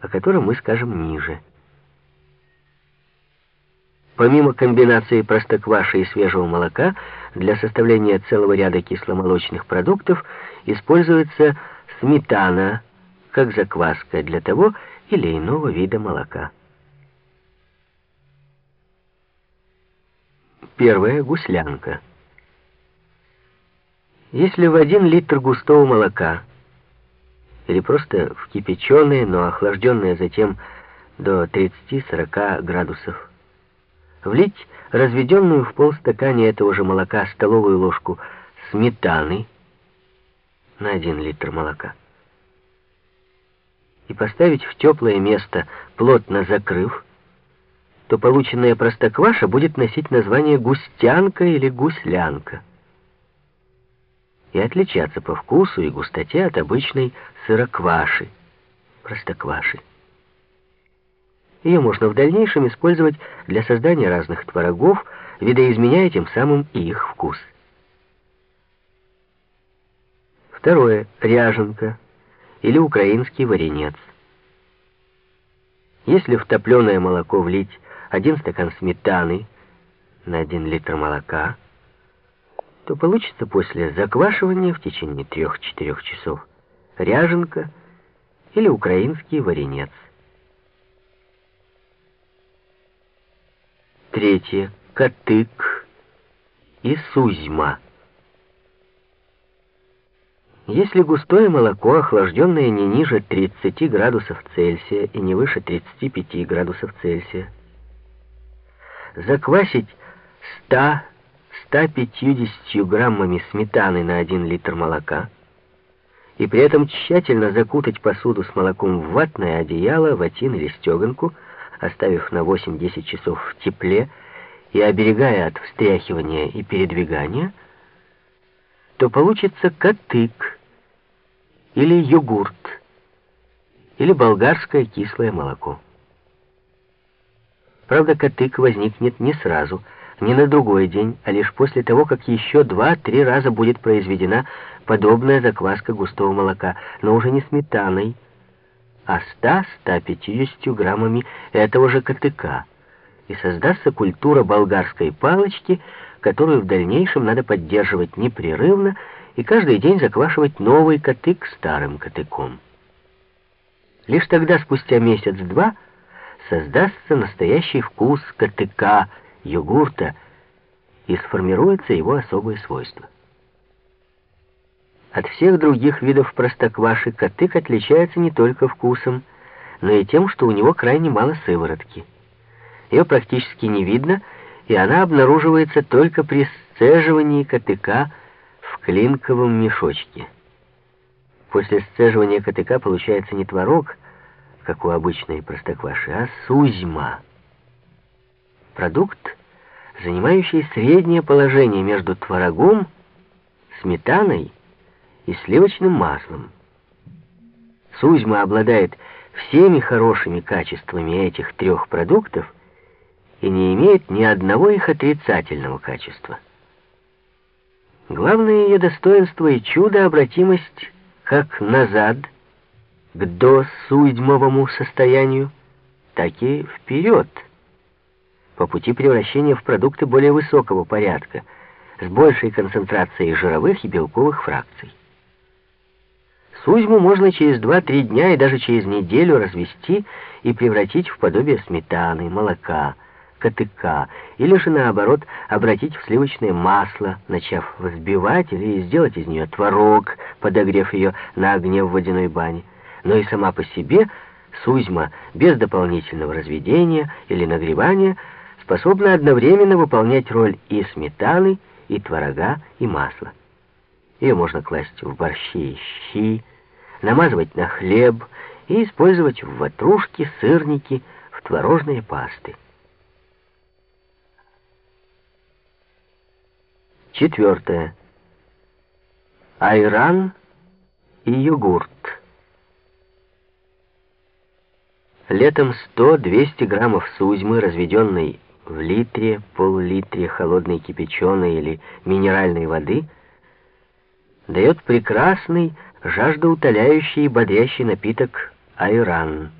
о котором мы скажем ниже. Помимо комбинации простокваши и свежего молока, для составления целого ряда кисломолочных продуктов используется сметана, как закваска для того или иного вида молока. Первое — гуслянка. Если в один литр густого молока или просто в кипяченое, но охлажденное затем до 30-40 градусов, влить разведенную в полстакане этого же молока столовую ложку сметаны на 1 литр молока и поставить в теплое место, плотно закрыв, то полученная простокваша будет носить название густянка или гуслянка и отличаться по вкусу и густоте от обычной сырокваши, простокваши. Ее можно в дальнейшем использовать для создания разных творогов, видоизменяя тем самым и их вкус. Второе. Ряженка или украинский варенец. Если в топленое молоко влить один стакан сметаны на 1 литр молока, то получится после заквашивания в течение 3-4 часов ряженка или украинский варенец. Третье. Котык и сузьма. Если густое молоко, охлажденное не ниже 30 градусов Цельсия и не выше 35 градусов Цельсия, заквасить 100-150 граммами сметаны на 1 литр молока и при этом тщательно закутать посуду с молоком в ватное одеяло, ватин или стеганку, оставив на 8-10 часов в тепле и оберегая от встряхивания и передвигания, то получится котык, или йогурт, или болгарское кислое молоко. Правда, котык возникнет не сразу, не на другой день, а лишь после того, как еще два-три раза будет произведена подобная закваска густого молока, но уже не сметаной, а 100-150 граммами этого же котыка, и создастся культура болгарской палочки, которую в дальнейшем надо поддерживать непрерывно и каждый день заквашивать новый котык старым котыком. Лишь тогда, спустя месяц-два, создастся настоящий вкус котыка, йогурта, и сформируется его особые свойства. От всех других видов простокваши котык отличается не только вкусом, но и тем, что у него крайне мало сыворотки. Ее практически не видно, и она обнаруживается только при сцеживании котыка клинковом мешочке. После сцеживания КТК получается не творог, как у обычной простокваши, а сузьма. Продукт, занимающий среднее положение между творогом, сметаной и сливочным маслом. Сузьма обладает всеми хорошими качествами этих трех продуктов и не имеет ни одного их отрицательного качества. Главное ее достоинство и чудо обратимость как назад, к досудьмовому состоянию, так и вперед, по пути превращения в продукты более высокого порядка, с большей концентрацией жировых и белковых фракций. Сузьму можно через 2-3 дня и даже через неделю развести и превратить в подобие сметаны, молока, КТК, или же наоборот обратить в сливочное масло, начав взбивать или сделать из нее творог, подогрев ее на огне в водяной бане. Но и сама по себе сузьма без дополнительного разведения или нагревания способна одновременно выполнять роль и сметаны, и творога, и масла. Ее можно класть в борщи и щи, намазывать на хлеб и использовать в ватрушки, сырники, в творожные пасты. Четвертое. Айран и йогурт. Летом 100-200 граммов сузьмы, разведенной в литре, пол-литре холодной кипяченой или минеральной воды, дает прекрасный, жаждоутоляющий и бодрящий напиток айран.